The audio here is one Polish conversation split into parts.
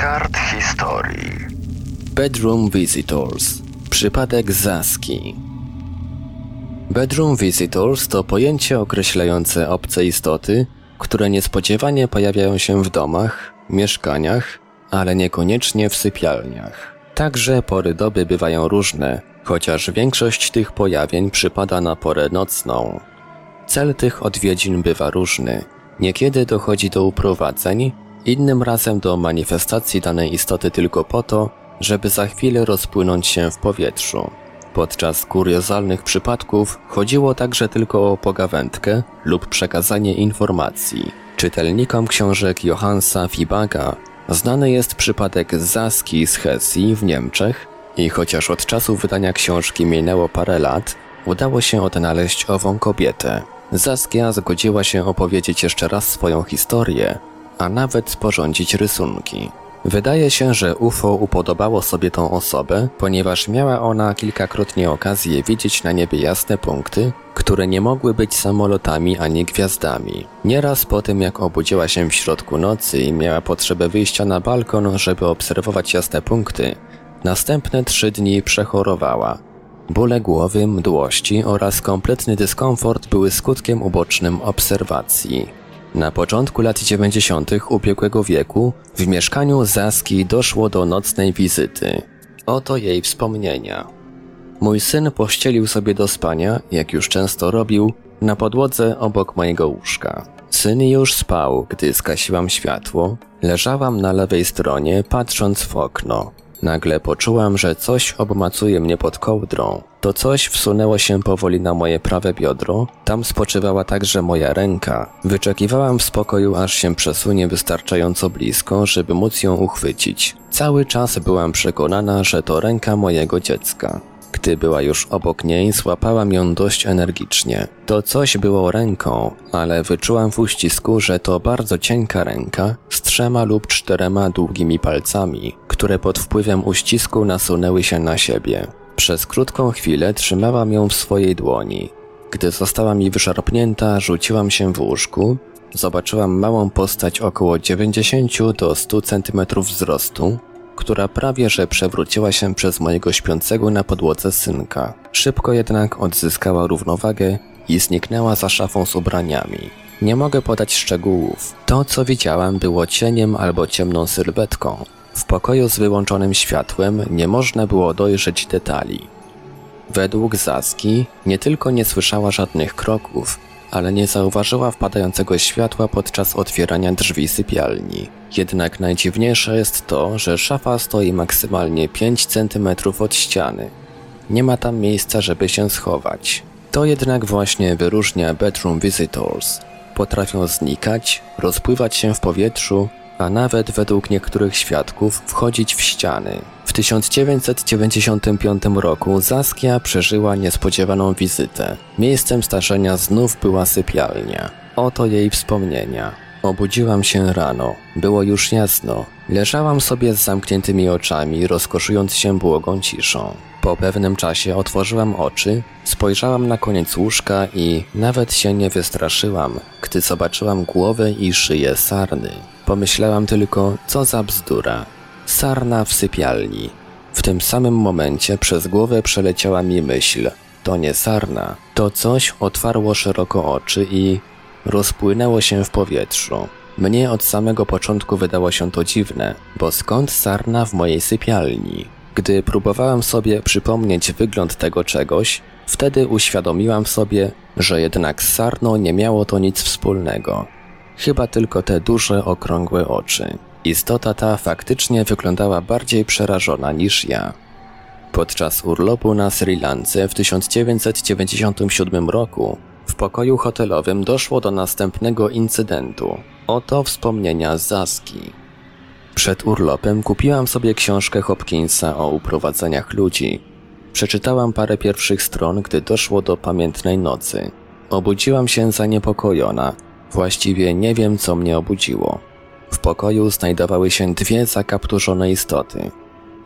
kart historii. Bedroom Visitors. Przypadek Zaski. Bedroom Visitors to pojęcie określające obce istoty, które niespodziewanie pojawiają się w domach, mieszkaniach, ale niekoniecznie w sypialniach. Także pory doby bywają różne, chociaż większość tych pojawień przypada na porę nocną. Cel tych odwiedzin bywa różny. Niekiedy dochodzi do uprowadzeń, innym razem do manifestacji danej istoty tylko po to, żeby za chwilę rozpłynąć się w powietrzu. Podczas kuriozalnych przypadków chodziło także tylko o pogawędkę lub przekazanie informacji. Czytelnikom książek Johansa Fibaga znany jest przypadek Zaski z Hesji w Niemczech i chociaż od czasu wydania książki minęło parę lat, udało się odnaleźć ową kobietę. Zaskia zgodziła się opowiedzieć jeszcze raz swoją historię, a nawet sporządzić rysunki. Wydaje się, że UFO upodobało sobie tą osobę, ponieważ miała ona kilkakrotnie okazję widzieć na niebie jasne punkty, które nie mogły być samolotami ani gwiazdami. Nieraz po tym, jak obudziła się w środku nocy i miała potrzebę wyjścia na balkon, żeby obserwować jasne punkty, następne trzy dni przechorowała. Bóle głowy, mdłości oraz kompletny dyskomfort były skutkiem ubocznym obserwacji. Na początku lat 90. ubiegłego wieku w mieszkaniu Zaski doszło do nocnej wizyty. Oto jej wspomnienia. Mój syn pościelił sobie do spania, jak już często robił, na podłodze obok mojego łóżka. Syn już spał, gdy skasiłam światło. Leżałam na lewej stronie, patrząc w okno. Nagle poczułam, że coś obmacuje mnie pod kołdrą. To coś wsunęło się powoli na moje prawe biodro, tam spoczywała także moja ręka. Wyczekiwałam w spokoju, aż się przesunie wystarczająco blisko, żeby móc ją uchwycić. Cały czas byłam przekonana, że to ręka mojego dziecka. Gdy była już obok niej, złapałam ją dość energicznie. To coś było ręką, ale wyczułam w uścisku, że to bardzo cienka ręka z trzema lub czterema długimi palcami, które pod wpływem uścisku nasunęły się na siebie. Przez krótką chwilę trzymałam ją w swojej dłoni. Gdy została mi wyszarpnięta, rzuciłam się w łóżku. Zobaczyłam małą postać około 90 do 100 cm wzrostu, która prawie że przewróciła się przez mojego śpiącego na podłodze synka. Szybko jednak odzyskała równowagę i zniknęła za szafą z ubraniami. Nie mogę podać szczegółów. To, co widziałam, było cieniem albo ciemną sylwetką. W pokoju z wyłączonym światłem nie można było dojrzeć detali. Według Zaski nie tylko nie słyszała żadnych kroków, ale nie zauważyła wpadającego światła podczas otwierania drzwi sypialni. Jednak najdziwniejsze jest to, że szafa stoi maksymalnie 5 cm od ściany. Nie ma tam miejsca, żeby się schować. To jednak właśnie wyróżnia Bedroom Visitors. Potrafią znikać, rozpływać się w powietrzu, a nawet według niektórych świadków wchodzić w ściany. W 1995 roku Zaskia przeżyła niespodziewaną wizytę. Miejscem starzenia znów była sypialnia. Oto jej wspomnienia. Obudziłam się rano. Było już jasno. Leżałam sobie z zamkniętymi oczami, rozkoszując się błogą ciszą. Po pewnym czasie otworzyłam oczy, spojrzałam na koniec łóżka i nawet się nie wystraszyłam, gdy zobaczyłam głowę i szyję sarny. Pomyślałam tylko, co za bzdura. Sarna w sypialni. W tym samym momencie przez głowę przeleciała mi myśl. To nie sarna. To coś otwarło szeroko oczy i rozpłynęło się w powietrzu. Mnie od samego początku wydało się to dziwne, bo skąd sarna w mojej sypialni? Gdy próbowałem sobie przypomnieć wygląd tego czegoś, wtedy uświadomiłam sobie, że jednak z sarną nie miało to nic wspólnego. Chyba tylko te duże, okrągłe oczy. Istota ta faktycznie wyglądała bardziej przerażona niż ja. Podczas urlopu na Sri Lance w 1997 roku w pokoju hotelowym doszło do następnego incydentu. Oto wspomnienia Zaski. Przed urlopem kupiłam sobie książkę Hopkinsa o uprowadzeniach ludzi. Przeczytałam parę pierwszych stron, gdy doszło do pamiętnej nocy. Obudziłam się zaniepokojona. Właściwie nie wiem, co mnie obudziło. W pokoju znajdowały się dwie zakapturzone istoty.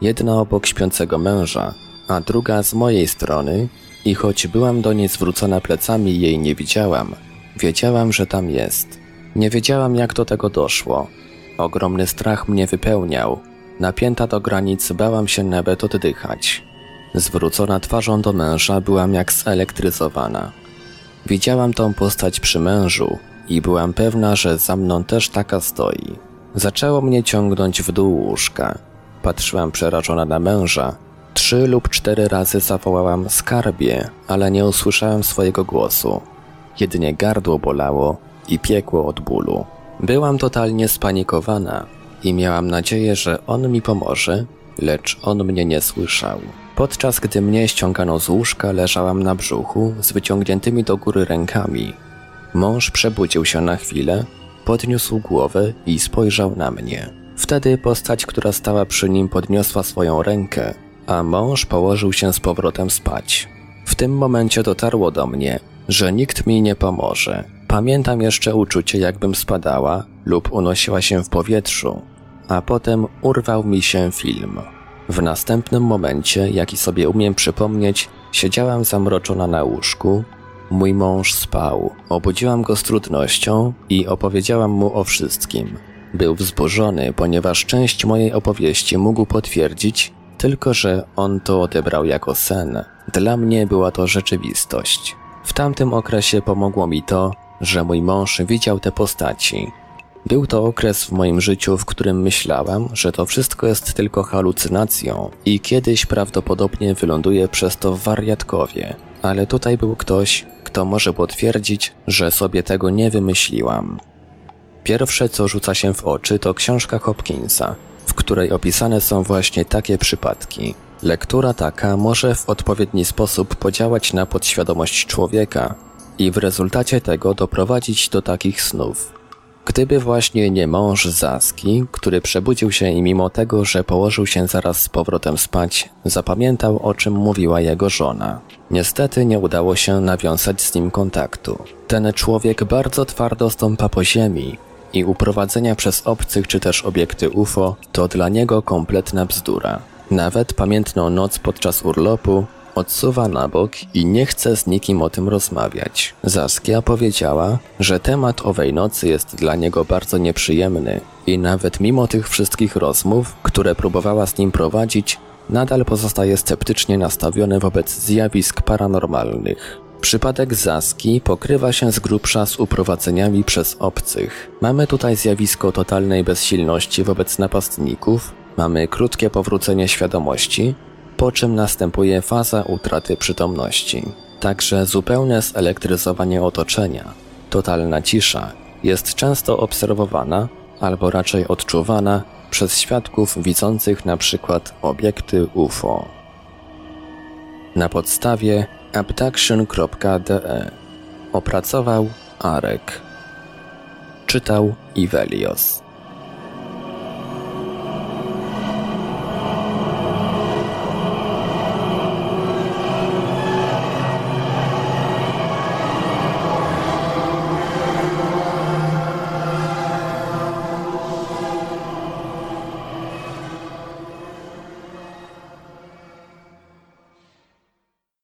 Jedna obok śpiącego męża, a druga z mojej strony i choć byłam do niej zwrócona plecami jej nie widziałam, wiedziałam, że tam jest. Nie wiedziałam, jak do tego doszło. Ogromny strach mnie wypełniał. Napięta do granic bałam się nawet oddychać. Zwrócona twarzą do męża byłam jak zelektryzowana. Widziałam tą postać przy mężu i byłam pewna, że za mną też taka stoi. Zaczęło mnie ciągnąć w dół łóżka. Patrzyłam przerażona na męża. Trzy lub cztery razy zawołałam skarbie, ale nie usłyszałem swojego głosu. Jedynie gardło bolało i piekło od bólu. Byłam totalnie spanikowana i miałam nadzieję, że on mi pomoże, lecz on mnie nie słyszał. Podczas gdy mnie ściągano z łóżka, leżałam na brzuchu z wyciągniętymi do góry rękami. Mąż przebudził się na chwilę, podniósł głowę i spojrzał na mnie. Wtedy postać, która stała przy nim, podniosła swoją rękę, a mąż położył się z powrotem spać. W tym momencie dotarło do mnie, że nikt mi nie pomoże. Pamiętam jeszcze uczucie, jakbym spadała lub unosiła się w powietrzu, a potem urwał mi się film. W następnym momencie, jaki sobie umiem przypomnieć, siedziałam zamroczona na łóżku. Mój mąż spał. Obudziłam go z trudnością i opowiedziałam mu o wszystkim. Był wzburzony, ponieważ część mojej opowieści mógł potwierdzić, tylko że on to odebrał jako sen. Dla mnie była to rzeczywistość. W tamtym okresie pomogło mi to, że mój mąż widział te postaci. Był to okres w moim życiu, w którym myślałam, że to wszystko jest tylko halucynacją i kiedyś prawdopodobnie wyląduję przez to w wariatkowie. Ale tutaj był ktoś, kto może potwierdzić, że sobie tego nie wymyśliłam. Pierwsze, co rzuca się w oczy, to książka Hopkinsa, w której opisane są właśnie takie przypadki. Lektura taka może w odpowiedni sposób podziałać na podświadomość człowieka i w rezultacie tego doprowadzić do takich snów. Gdyby właśnie nie mąż Zaski, który przebudził się i mimo tego, że położył się zaraz z powrotem spać, zapamiętał o czym mówiła jego żona. Niestety nie udało się nawiązać z nim kontaktu. Ten człowiek bardzo twardo stąpa po ziemi i uprowadzenia przez obcych czy też obiekty UFO to dla niego kompletna bzdura. Nawet pamiętną noc podczas urlopu odsuwa na bok i nie chce z nikim o tym rozmawiać. Zaskia powiedziała, że temat owej nocy jest dla niego bardzo nieprzyjemny i nawet mimo tych wszystkich rozmów, które próbowała z nim prowadzić, nadal pozostaje sceptycznie nastawiony wobec zjawisk paranormalnych. Przypadek Zaski pokrywa się z grubsza z uprowadzeniami przez obcych. Mamy tutaj zjawisko totalnej bezsilności wobec napastników, mamy krótkie powrócenie świadomości, po czym następuje faza utraty przytomności. Także zupełne zelektryzowanie otoczenia, totalna cisza jest często obserwowana albo raczej odczuwana przez świadków widzących przykład obiekty UFO. Na podstawie abduction.de opracował Arek. Czytał Ivelios.